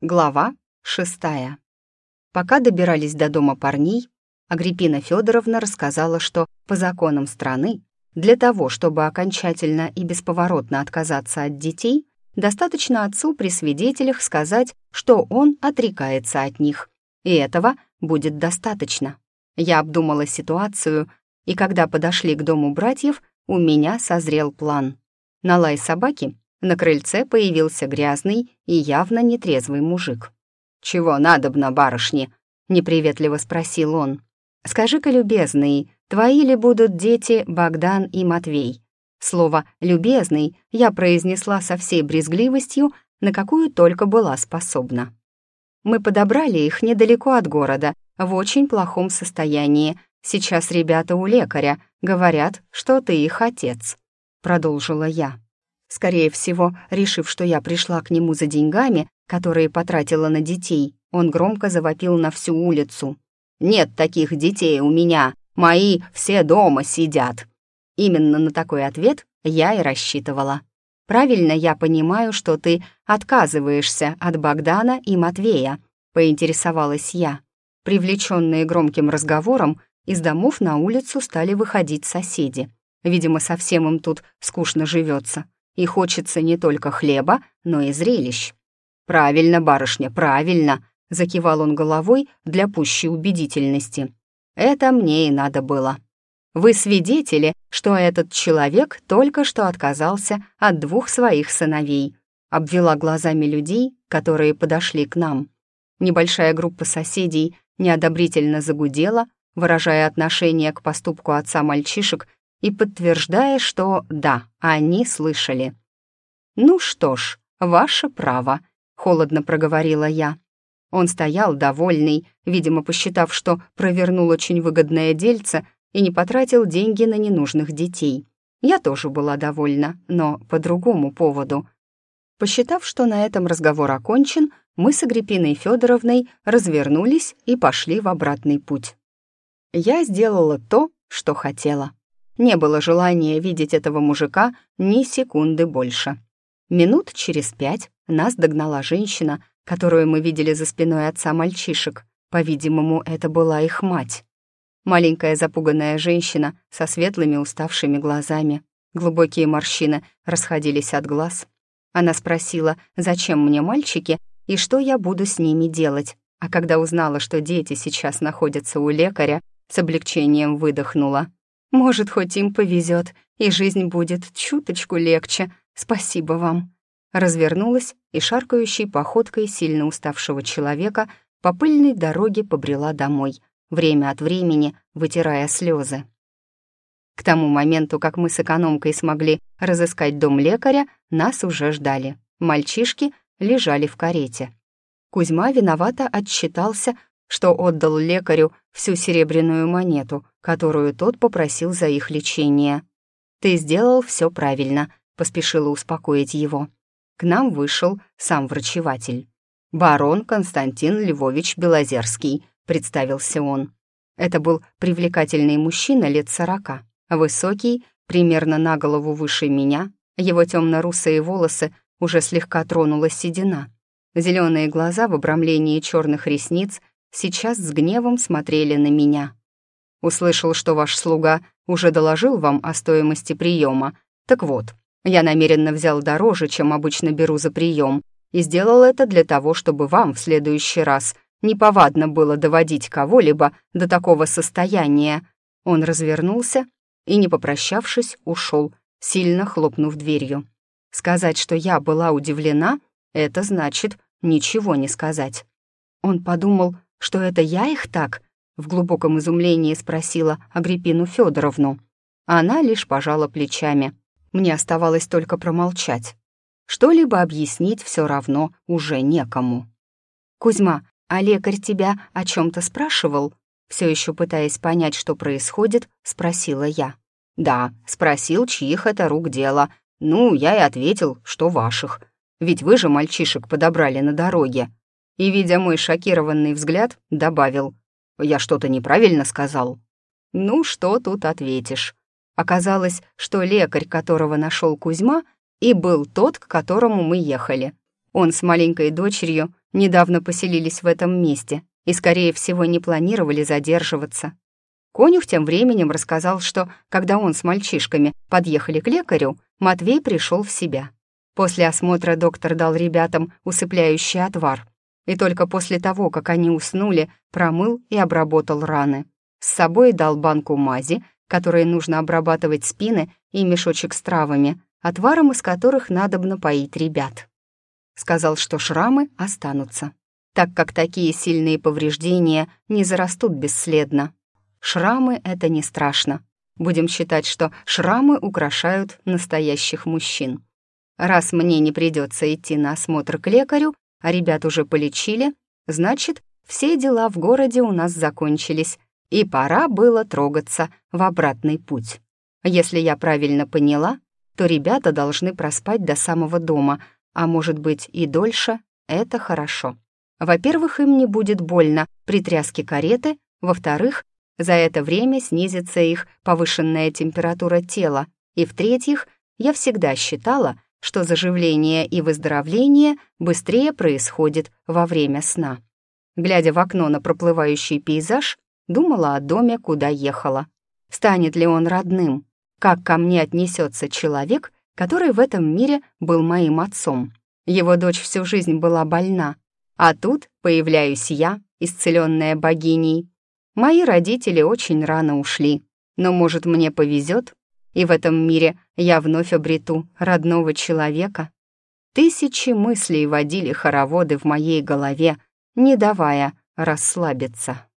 Глава шестая. Пока добирались до дома парней, Агриппина Федоровна рассказала, что по законам страны для того, чтобы окончательно и бесповоротно отказаться от детей, достаточно отцу при свидетелях сказать, что он отрекается от них. И этого будет достаточно. Я обдумала ситуацию, и когда подошли к дому братьев, у меня созрел план. На лай собаки на крыльце появился грязный и явно нетрезвый мужик. «Чего надобно, барышни?» — неприветливо спросил он. «Скажи-ка, любезный, твои ли будут дети Богдан и Матвей?» Слово «любезный» я произнесла со всей брезгливостью, на какую только была способна. Мы подобрали их недалеко от города, в очень плохом состоянии. Сейчас ребята у лекаря, говорят, что ты их отец», — продолжила я. Скорее всего, решив, что я пришла к нему за деньгами, которые потратила на детей, он громко завопил на всю улицу. «Нет таких детей у меня, мои все дома сидят». Именно на такой ответ я и рассчитывала. «Правильно я понимаю, что ты отказываешься от Богдана и Матвея», — поинтересовалась я. Привлеченные громким разговором, из домов на улицу стали выходить соседи. Видимо, совсем им тут скучно живется и хочется не только хлеба, но и зрелищ. «Правильно, барышня, правильно», — закивал он головой для пущей убедительности. «Это мне и надо было. Вы свидетели, что этот человек только что отказался от двух своих сыновей», — обвела глазами людей, которые подошли к нам. Небольшая группа соседей неодобрительно загудела, выражая отношение к поступку отца мальчишек и подтверждая, что да, они слышали. «Ну что ж, ваше право», — холодно проговорила я. Он стоял довольный, видимо, посчитав, что провернул очень выгодное дельце и не потратил деньги на ненужных детей. Я тоже была довольна, но по другому поводу. Посчитав, что на этом разговор окончен, мы с Агриппиной Федоровной развернулись и пошли в обратный путь. Я сделала то, что хотела. Не было желания видеть этого мужика ни секунды больше. Минут через пять нас догнала женщина, которую мы видели за спиной отца мальчишек. По-видимому, это была их мать. Маленькая запуганная женщина со светлыми уставшими глазами. Глубокие морщины расходились от глаз. Она спросила, зачем мне мальчики и что я буду с ними делать. А когда узнала, что дети сейчас находятся у лекаря, с облегчением выдохнула. Может, хоть им повезет, и жизнь будет чуточку легче. Спасибо вам». Развернулась и шаркающей походкой сильно уставшего человека по пыльной дороге побрела домой, время от времени вытирая слезы. К тому моменту, как мы с экономкой смогли разыскать дом лекаря, нас уже ждали. Мальчишки лежали в карете. Кузьма виновато отчитался, что отдал лекарю всю серебряную монету, которую тот попросил за их лечение. «Ты сделал все правильно», — поспешила успокоить его. К нам вышел сам врачеватель. «Барон Константин Львович Белозерский», — представился он. Это был привлекательный мужчина лет сорока, высокий, примерно на голову выше меня, его темно-русые волосы уже слегка тронула седина. Зеленые глаза в обрамлении черных ресниц сейчас с гневом смотрели на меня. Услышал, что ваш слуга уже доложил вам о стоимости приема. Так вот, я намеренно взял дороже, чем обычно беру за прием, и сделал это для того, чтобы вам в следующий раз неповадно было доводить кого-либо до такого состояния. Он развернулся и, не попрощавшись, ушел, сильно хлопнув дверью. Сказать, что я была удивлена, это значит ничего не сказать. Он подумал, что это я их так? В глубоком изумлении спросила Агриппину Федоровну. Она лишь пожала плечами. Мне оставалось только промолчать. Что-либо объяснить все равно уже некому. «Кузьма, а лекарь тебя о чем то спрашивал?» Все еще пытаясь понять, что происходит, спросила я. «Да, спросил, чьих это рук дело. Ну, я и ответил, что ваших. Ведь вы же мальчишек подобрали на дороге и, видя мой шокированный взгляд, добавил. «Я что-то неправильно сказал?» «Ну, что тут ответишь?» Оказалось, что лекарь, которого нашел Кузьма, и был тот, к которому мы ехали. Он с маленькой дочерью недавно поселились в этом месте и, скорее всего, не планировали задерживаться. Конюх тем временем рассказал, что, когда он с мальчишками подъехали к лекарю, Матвей пришел в себя. После осмотра доктор дал ребятам усыпляющий отвар, и только после того, как они уснули, промыл и обработал раны. С собой дал банку мази, которой нужно обрабатывать спины, и мешочек с травами, отваром из которых надо напоить ребят. Сказал, что шрамы останутся, так как такие сильные повреждения не зарастут бесследно. Шрамы — это не страшно. Будем считать, что шрамы украшают настоящих мужчин. Раз мне не придется идти на осмотр к лекарю, а ребят уже полечили, значит, все дела в городе у нас закончились, и пора было трогаться в обратный путь. Если я правильно поняла, то ребята должны проспать до самого дома, а может быть и дольше, это хорошо. Во-первых, им не будет больно при тряске кареты, во-вторых, за это время снизится их повышенная температура тела, и в-третьих, я всегда считала, что заживление и выздоровление быстрее происходит во время сна. Глядя в окно на проплывающий пейзаж, думала о доме, куда ехала. Станет ли он родным? Как ко мне отнесется человек, который в этом мире был моим отцом? Его дочь всю жизнь была больна, а тут появляюсь я, исцеленная богиней. Мои родители очень рано ушли, но, может, мне повезет, и в этом мире я вновь обрету родного человека. Тысячи мыслей водили хороводы в моей голове, не давая расслабиться.